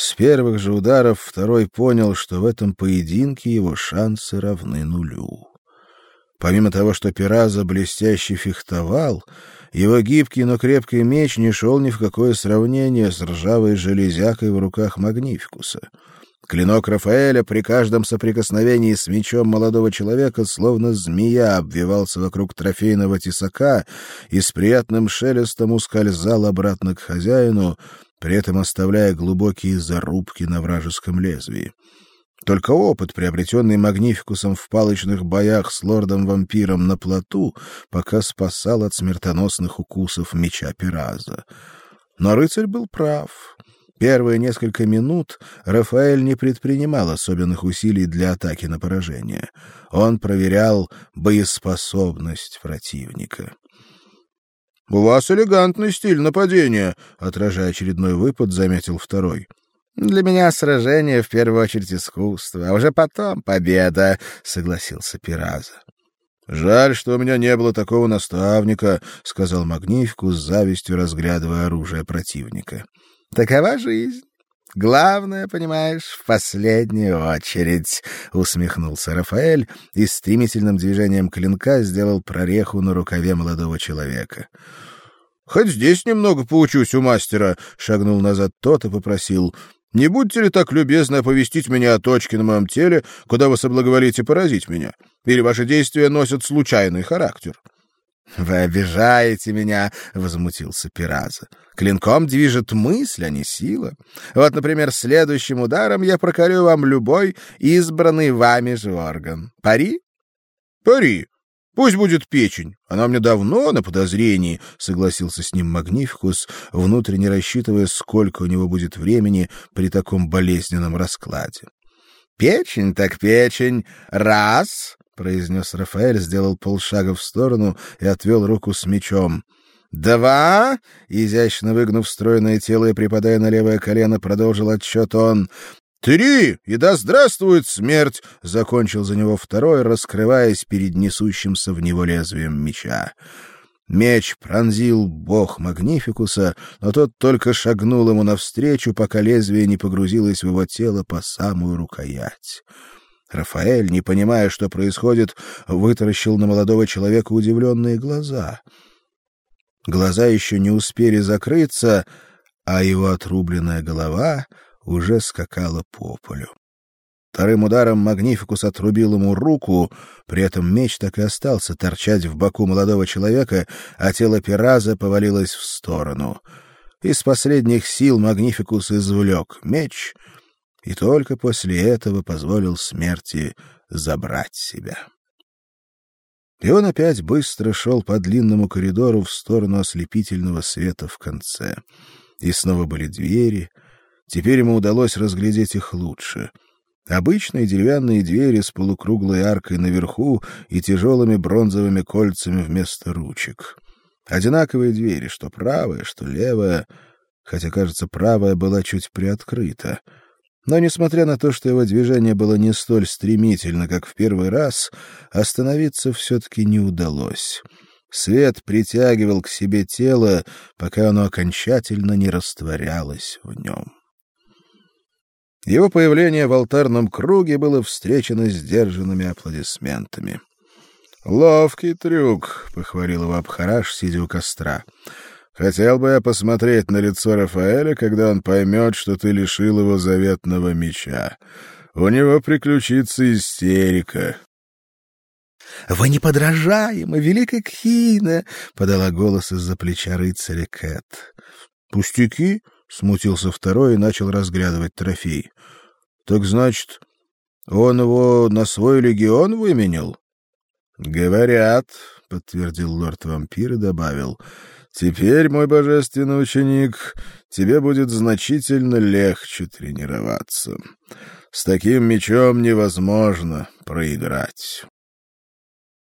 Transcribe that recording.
С первых же ударов второй понял, что в этом поединке его шансы равны нулю. Помимо того, что Пираза блестяще фехтовал, его гибкий, но крепкий меч не шел ни в какое сравнение с ржавой железякой в руках Магнификуса. Клинок Рафаэля при каждом соприкосновении с мечом молодого человека словно змея обвивался вокруг трофейного тесака и с приятным шелестом ускользал обратно к хозяину, при этом оставляя глубокие зарубки на вражеском лезвии. Только опыт, приобретенный Магнификусом в палочных боях с лордом-вампиром на плоту, пока спасал от смертоносных укусов меча Пираза. Но рыцарь был прав. Первые несколько минут Рафаэль не предпринимал особенных усилий для атаки на поражение. Он проверял боеспособность противника. — У вас элегантный стиль нападения, — отражая очередной выпад, заметил второй. — Для меня сражение в первую очередь искусство, а уже потом победа, — согласился Пираза. — Жаль, что у меня не было такого наставника, — сказал Магнификус, с завистью разглядывая оружие противника. — Такова жизнь. Главное, понимаешь, в последнюю очередь, усмехнулся Рафаэль и стремительным движением клинка сделал прореху на рукаве молодого человека. Хоть здесь немного поучусь у мастера, шагнул назад тот и попросил: "Не будьте ли так любезны оповестить меня о точке на моем теле, куда вы соблаговолите поразить меня? Или ваши действия носят случайный характер?" Вы обижаете меня, возмутился Пираза. Клинком движет мысль, а не сила. Вот, например, следующим ударом я проколю вам любой избранный вами же орган. Пари? Пари. Пусть будет печень. Она мне давно на подозрении, согласился с ним Магнификус, внутренне рассчитывая, сколько у него будет времени при таком болезненном раскладе. Печень так печень. Раз, произнес Рафаэль, сделал полшага в сторону и отвел руку с мечом. «Два!» — изящно выгнув стройное тело и припадая на левое колено, продолжил отсчет он. «Три! И да здравствует смерть!» — закончил за него второй, раскрываясь перед несущимся в него лезвием меча. Меч пронзил бог Магнификуса, но тот только шагнул ему навстречу, пока лезвие не погрузилось в его тело по самую рукоять. Рафаэль, не понимая, что происходит, вытаращил на молодого человека удивленные глаза. Глаза еще не успели закрыться, а его отрубленная голова уже скакала по полю. Вторым ударом Магнификус отрубил ему руку, при этом меч так и остался торчать в боку молодого человека, а тело Пираза повалилось в сторону. Из последних сил Магнификус извлек меч — и только после этого позволил смерти забрать себя. И он опять быстро шел по длинному коридору в сторону ослепительного света в конце. И снова были двери. Теперь ему удалось разглядеть их лучше. Обычные деревянные двери с полукруглой аркой наверху и тяжелыми бронзовыми кольцами вместо ручек. Одинаковые двери, что правая, что левая, хотя, кажется, правая была чуть приоткрыта. Но, несмотря на то, что его движение было не столь стремительно, как в первый раз, остановиться все-таки не удалось. Свет притягивал к себе тело, пока оно окончательно не растворялось в нем. Его появление в алтарном круге было встречено сдержанными аплодисментами. «Ловкий трюк», — похвалил его Абхараш, сидя у костра. Хотел бы я посмотреть на лицо Рафаэля, когда он поймет, что ты лишил его заветного меча. У него приключится истерика. — Вы неподражаемы, великая Кхина! — подала голос из-за плеча рыцаря Кэт. — Пустяки? — смутился второй и начал разглядывать трофей. — Так значит, он его на свой легион выменил? — Говорят, — подтвердил лорд-вампир и добавил, — Теперь, мой божественный ученик, тебе будет значительно легче тренироваться. С таким мечом невозможно проиграть.